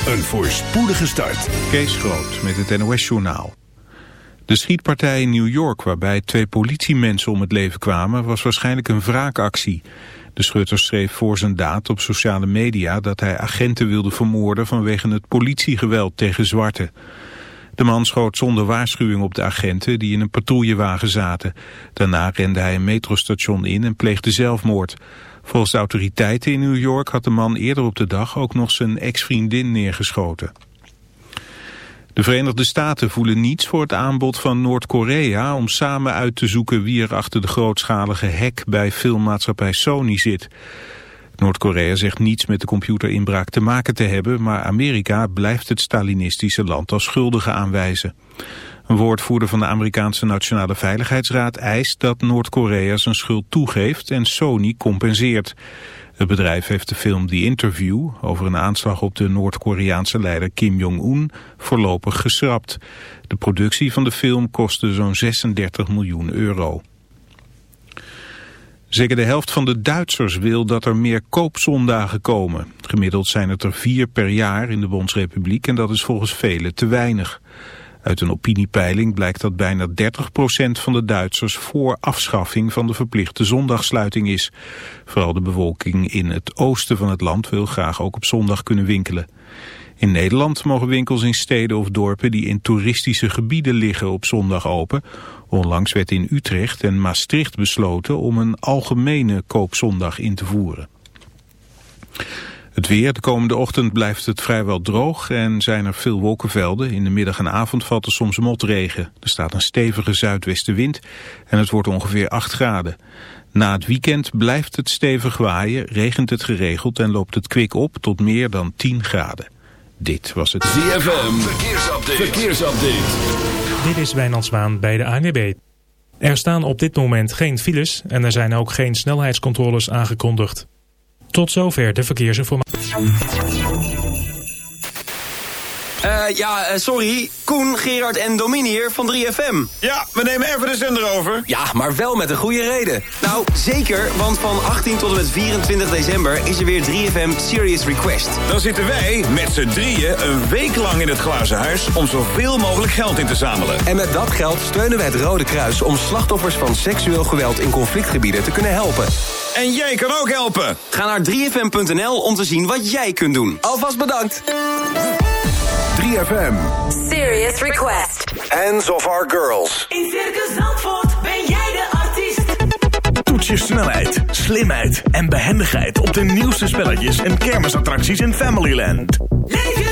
een voorspoedige start. Kees Groot met het NOS-journaal. De schietpartij in New York waarbij twee politiemensen om het leven kwamen... was waarschijnlijk een wraakactie. De schutter schreef voor zijn daad op sociale media... dat hij agenten wilde vermoorden vanwege het politiegeweld tegen zwarten. De man schoot zonder waarschuwing op de agenten die in een patrouillewagen zaten. Daarna rende hij een metrostation in en pleegde zelfmoord... Volgens de autoriteiten in New York had de man eerder op de dag ook nog zijn ex-vriendin neergeschoten. De Verenigde Staten voelen niets voor het aanbod van Noord-Korea om samen uit te zoeken wie er achter de grootschalige hack bij filmmaatschappij Sony zit. Noord-Korea zegt niets met de computerinbraak te maken te hebben, maar Amerika blijft het Stalinistische land als schuldige aanwijzen. Een woordvoerder van de Amerikaanse Nationale Veiligheidsraad eist dat Noord-Korea zijn schuld toegeeft en Sony compenseert. Het bedrijf heeft de film The Interview over een aanslag op de Noord-Koreaanse leider Kim Jong-un voorlopig geschrapt. De productie van de film kostte zo'n 36 miljoen euro. Zeker de helft van de Duitsers wil dat er meer koopzondagen komen. Gemiddeld zijn het er vier per jaar in de Bondsrepubliek en dat is volgens velen te weinig. Uit een opiniepeiling blijkt dat bijna 30% van de Duitsers voor afschaffing van de verplichte zondagsluiting is. Vooral de bevolking in het oosten van het land wil graag ook op zondag kunnen winkelen. In Nederland mogen winkels in steden of dorpen die in toeristische gebieden liggen op zondag open. Onlangs werd in Utrecht en Maastricht besloten om een algemene koopzondag in te voeren. Het weer, de komende ochtend blijft het vrijwel droog en zijn er veel wolkenvelden. In de middag en avond valt er soms motregen. Er staat een stevige zuidwestenwind en het wordt ongeveer 8 graden. Na het weekend blijft het stevig waaien, regent het geregeld en loopt het kwik op tot meer dan 10 graden. Dit was het ZFM Verkeersupdate. Verkeersupdate. Dit is Wijnand Zwaan bij de ANWB. Er staan op dit moment geen files en er zijn ook geen snelheidscontroles aangekondigd. Tot zover de verkeersinformatie. Uh, ja, uh, sorry. Koen, Gerard en Domini hier van 3FM. Ja, we nemen even de zender over. Ja, maar wel met een goede reden. Nou, zeker, want van 18 tot en met 24 december is er weer 3FM Serious Request. Dan zitten wij met z'n drieën een week lang in het glazen huis... om zoveel mogelijk geld in te zamelen. En met dat geld steunen wij het Rode Kruis... om slachtoffers van seksueel geweld in conflictgebieden te kunnen helpen. En jij kan ook helpen. Ga naar 3fm.nl om te zien wat jij kunt doen. Alvast bedankt. 3FM. Serious Request. Hands of our girls. In Circus Zandvoort ben jij de artiest. Toets je snelheid, slimheid en behendigheid op de nieuwste spelletjes en kermisattracties in Familyland. Leef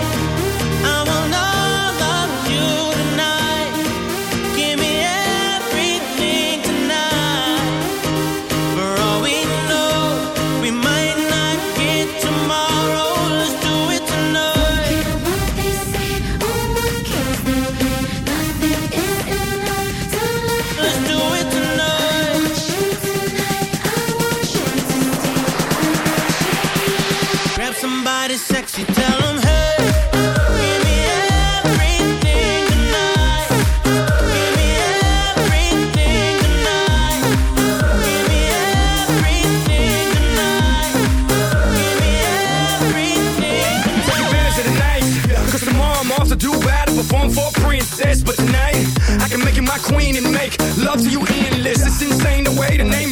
Somebody sexy, tell them, hey. Of the night. Cause tomorrow I'm off to do battle, perform for a princess. But tonight, I can make you my queen and make love to you endless. It's insane the way the name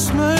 Christmas.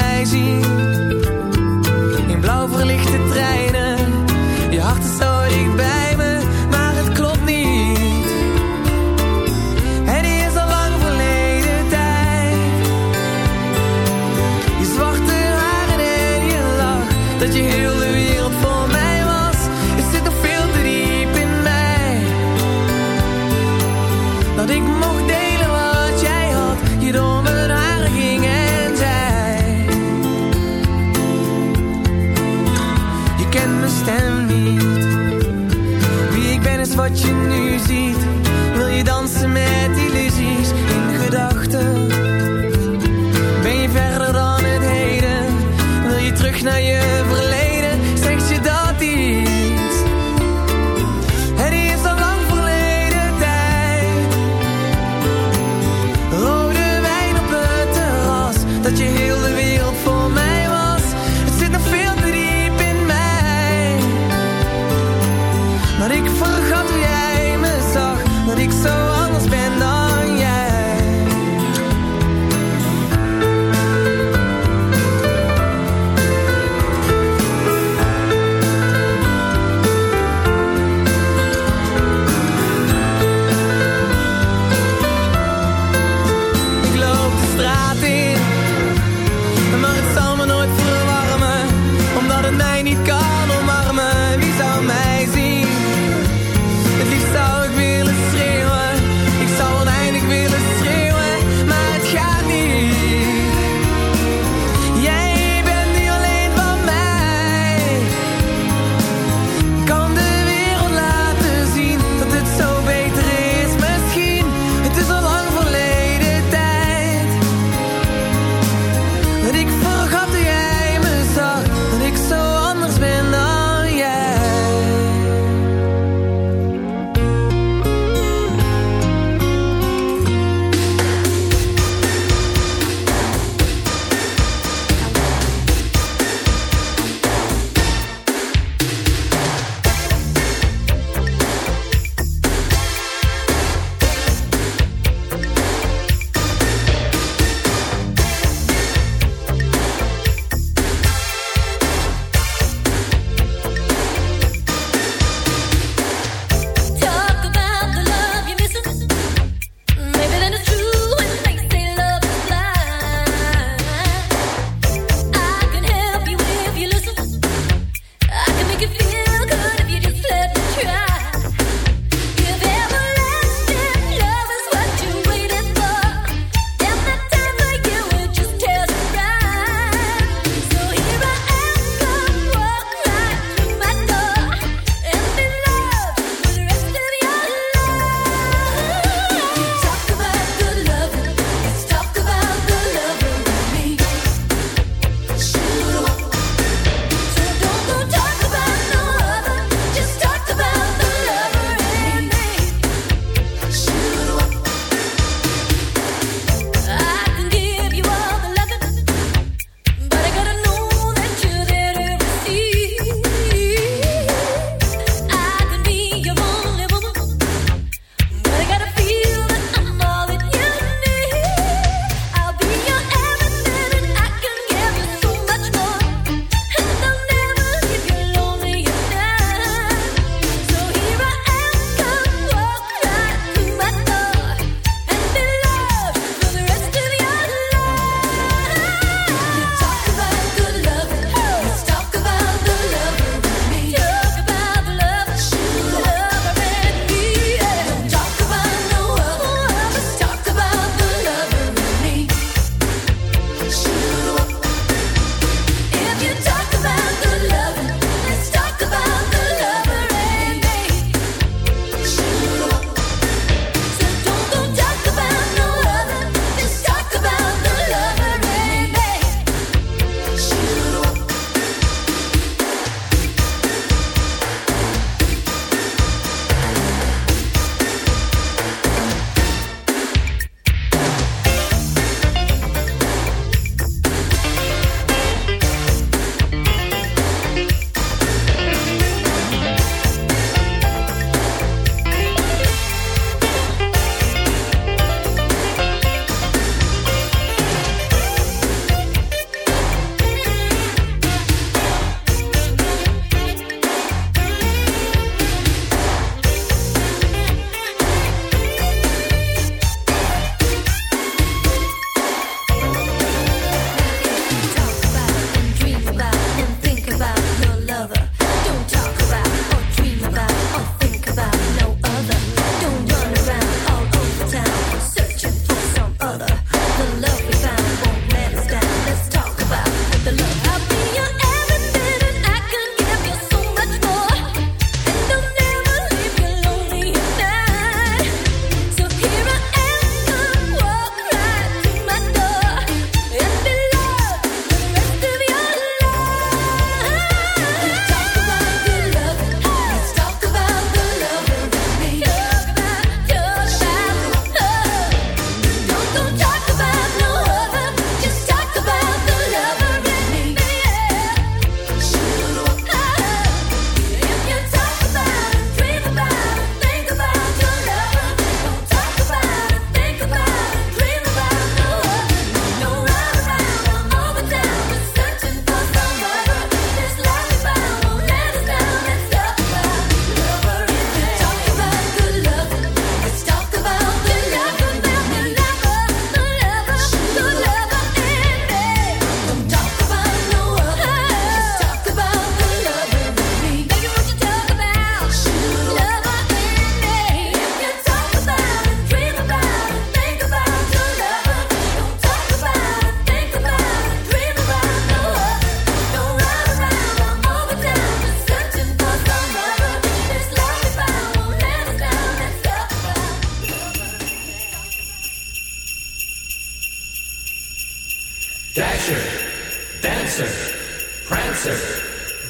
Prancer,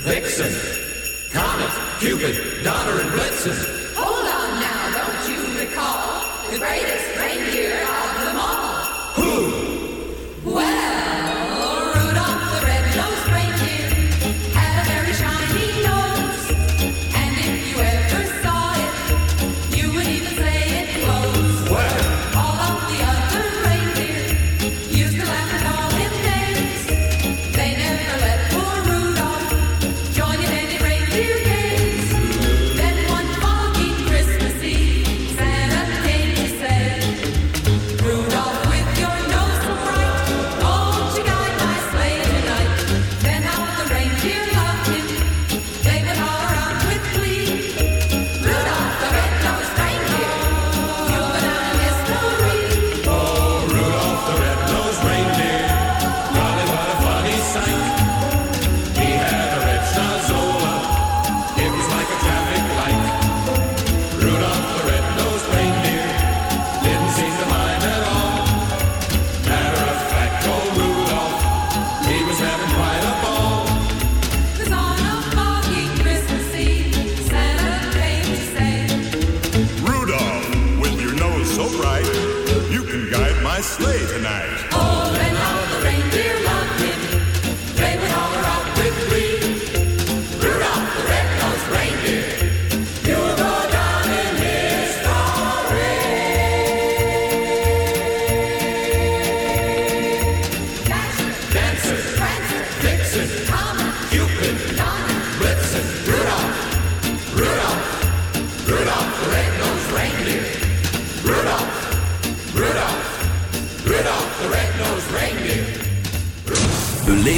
Vixen, Comet, Cupid, Donner, and Blitzen. Hold on now, don't you recall the greatest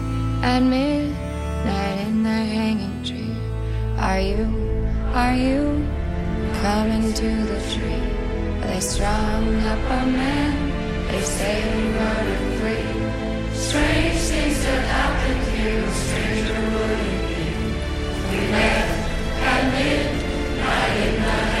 at midnight in the hanging tree. Are you, are you coming to the tree they strung up a man? They say we murdered three. Strange things that happened here, stranger would it be. We met at midnight in the